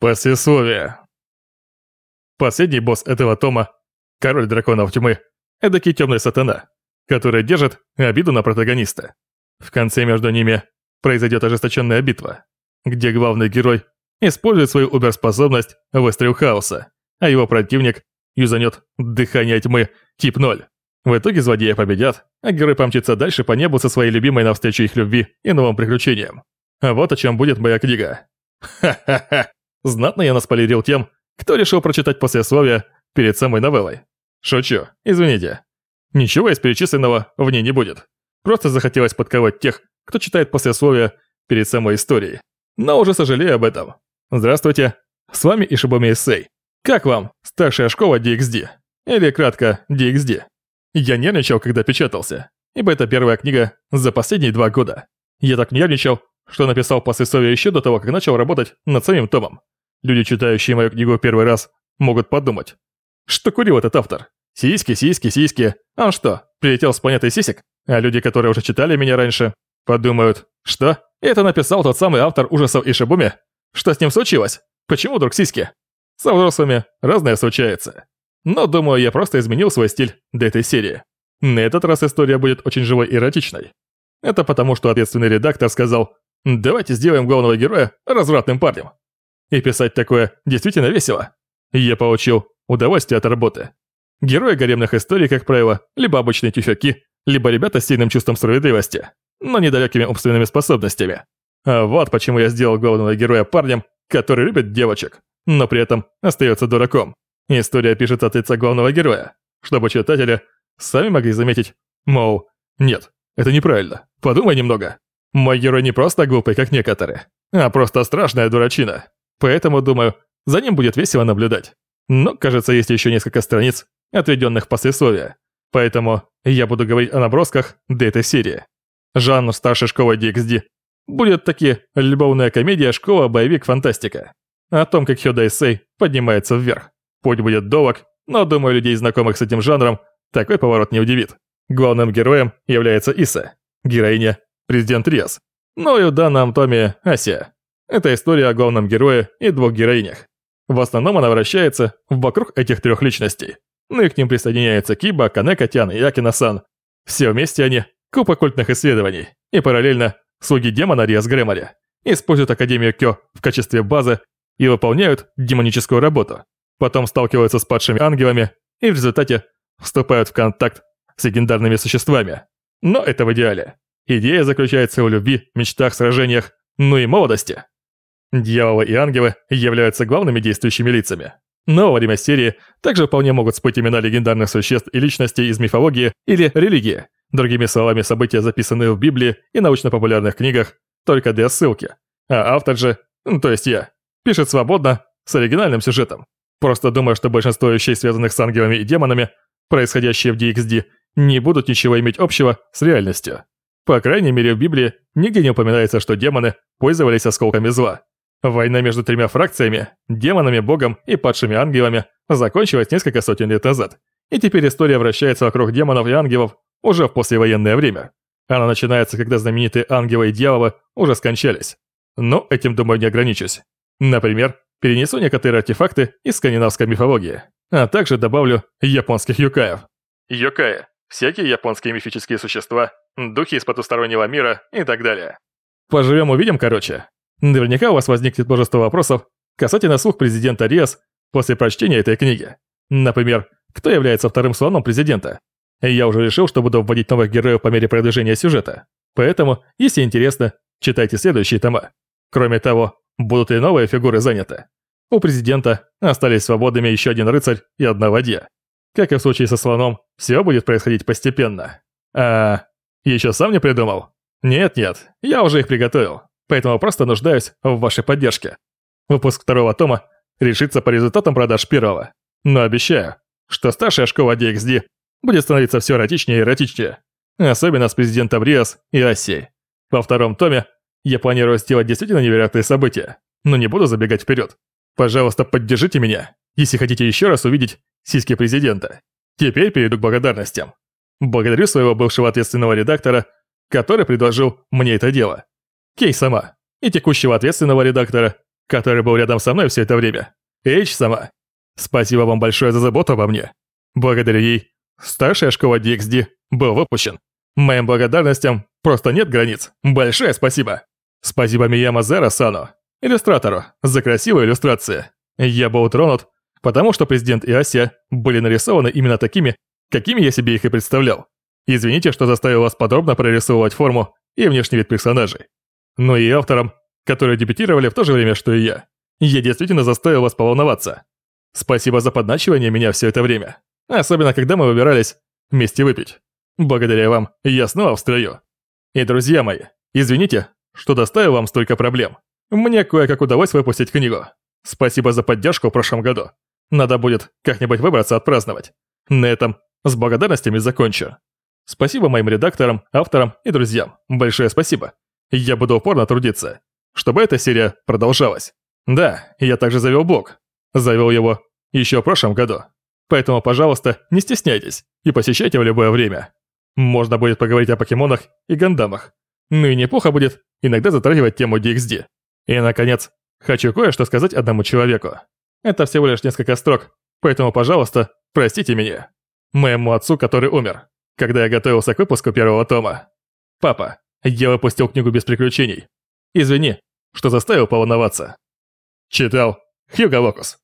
Послесловие. Последний босс этого тома – король драконов тьмы, эдакий темный сатана, который держит обиду на протагониста. В конце между ними произойдет ожесточенная битва, где главный герой использует свою уберспособность выстрел хаоса, а его противник юзанет дыхание тьмы тип 0. В итоге злодеи победят, а герой помчится дальше по небу со своей любимой навстречу их любви и новым приключениям. Вот о чем будет моя книга. Ха-ха-ха. Знатно я наспойлерил тем, кто решил прочитать послесловие перед самой новеллой. Шучу, извините. Ничего из перечисленного в ней не будет. Просто захотелось подковать тех, кто читает послесловие перед самой историей. Но уже сожалею об этом. Здравствуйте, с вами Ишибоми Эссей. Как вам старшая школа DXD? Или кратко DXD? Я нервничал, когда печатался, ибо это первая книга за последние два года. Я так нервничал, что написал послесловие еще до того, как начал работать над самим томом. Люди, читающие мою книгу первый раз, могут подумать, что курил этот автор. Сиськи, сиськи, сиськи. А он что, прилетел с планеты сисек? А люди, которые уже читали меня раньше, подумают, что? Это написал тот самый автор ужасов Ишибуми? Что с ним случилось? Почему вдруг сиськи? Со взрослыми разное случается. Но думаю, я просто изменил свой стиль до этой серии. На этот раз история будет очень живой и эротичной. Это потому, что ответственный редактор сказал, давайте сделаем главного героя развратным парнем. И писать такое действительно весело. Я получил удовольствие от работы. Герои гаремных историй, как правило, либо обычные тюфяки, либо ребята с сильным чувством справедливости, но недалекими умственными способностями. А вот почему я сделал главного героя парнем, который любит девочек, но при этом остается дураком. История пишется от лица главного героя, чтобы читатели сами могли заметить, мол, нет, это неправильно, подумай немного. Мой герой не просто глупый, как некоторые, а просто страшная дурачина. Поэтому, думаю, за ним будет весело наблюдать. Но, кажется, есть еще несколько страниц, отведенных в послесловие. Поэтому я буду говорить о набросках до этой серии. Жанр старшей школы DXD будет таки любовная комедия школа-боевик фантастика. О том, как Хёда Исей поднимается вверх. Путь будет долг, но, думаю, людей, знакомых с этим жанром, такой поворот не удивит. Главным героем является Иса, героиня – президент Риас. Ну и в данном томе – Ася. Это история о главном герое и двух героинях. В основном она вращается вокруг этих трех личностей. Ну и к ним присоединяются Киба, Канека, Тян и Акина-сан. Все вместе они – купа культных исследований. И параллельно слуги демона Риас Грэмори используют Академию Кё в качестве базы и выполняют демоническую работу. Потом сталкиваются с падшими ангелами и в результате вступают в контакт с легендарными существами. Но это в идеале. Идея заключается в любви, мечтах, сражениях, ну и молодости. Дьяволы и ангелы являются главными действующими лицами. Но во время серии также вполне могут всплыть имена легендарных существ и личностей из мифологии или религии. Другими словами, события, записанные в Библии и научно-популярных книгах, только для ссылки. А автор же, то есть я, пишет свободно, с оригинальным сюжетом. Просто думаю, что большинство вещей, связанных с ангелами и демонами, происходящие в DXD, не будут ничего иметь общего с реальностью. По крайней мере, в Библии нигде не упоминается, что демоны пользовались осколками зла. Война между тремя фракциями, демонами, богом и падшими ангелами, закончилась несколько сотен лет назад. И теперь история вращается вокруг демонов и ангелов уже в послевоенное время. Она начинается, когда знаменитые ангелы и дьяволы уже скончались. Но этим, думаю, не ограничусь. Например, перенесу некоторые артефакты из скандинавской мифологии, а также добавлю японских юкаев. Юкаи – всякие японские мифические существа, духи из потустороннего мира и так далее. Поживем-увидим, короче. Наверняка у вас возникнет множество вопросов касательно слух президента Риас после прочтения этой книги. Например, кто является вторым слоном президента? Я уже решил, что буду вводить новых героев по мере продвижения сюжета. Поэтому, если интересно, читайте следующие тома. Кроме того, будут и новые фигуры заняты. У президента остались свободными еще один рыцарь и одна ладья. Как и в случае со слоном, все будет происходить постепенно. А еще сам не придумал? Нет-нет, я уже их приготовил поэтому просто нуждаюсь в вашей поддержке. Выпуск второго тома решится по результатам продаж первого. Но обещаю, что старшая школа DXD будет становиться все эротичнее и эротичнее. Особенно с президентом Риас и Асей. Во втором томе я планирую сделать действительно невероятные события, но не буду забегать вперед. Пожалуйста, поддержите меня, если хотите еще раз увидеть сиськи президента. Теперь перейду к благодарностям. Благодарю своего бывшего ответственного редактора, который предложил мне это дело. Кей сама и текущего ответственного редактора, который был рядом со мной все это время. Эйч сама. Спасибо вам большое за заботу обо мне. Благодаря ей старшая школа DXD был выпущен. Моим благодарностям просто нет границ. Большое спасибо. Спасибо Мияма Зера Сану, иллюстратору, за красивые иллюстрации. Я был тронут, потому что президент и Ася были нарисованы именно такими, какими я себе их и представлял. Извините, что заставил вас подробно прорисовывать форму и внешний вид персонажей. Но и авторам, которые дебютировали в то же время, что и я. Я действительно заставил вас поволноваться. Спасибо за подначивание меня все это время. Особенно, когда мы выбирались вместе выпить. Благодаря вам я снова в строю. И, друзья мои, извините, что доставил вам столько проблем. Мне кое-как удалось выпустить книгу. Спасибо за поддержку в прошлом году. Надо будет как-нибудь выбраться отпраздновать. На этом с благодарностями закончу. Спасибо моим редакторам, авторам и друзьям. Большое спасибо. Я буду упорно трудиться, чтобы эта серия продолжалась. Да, я также завел блог. Завел его еще в прошлом году. Поэтому, пожалуйста, не стесняйтесь и посещайте в любое время. Можно будет поговорить о покемонах и гандамах. Ну и неплохо будет иногда затрагивать тему DXD. И, наконец, хочу кое-что сказать одному человеку. Это всего лишь несколько строк, поэтому, пожалуйста, простите меня. Моему отцу, который умер, когда я готовился к выпуску первого тома. Папа, я выпустил книгу без приключений. Извини, что заставил поволноваться. Читал Хьюго Локус.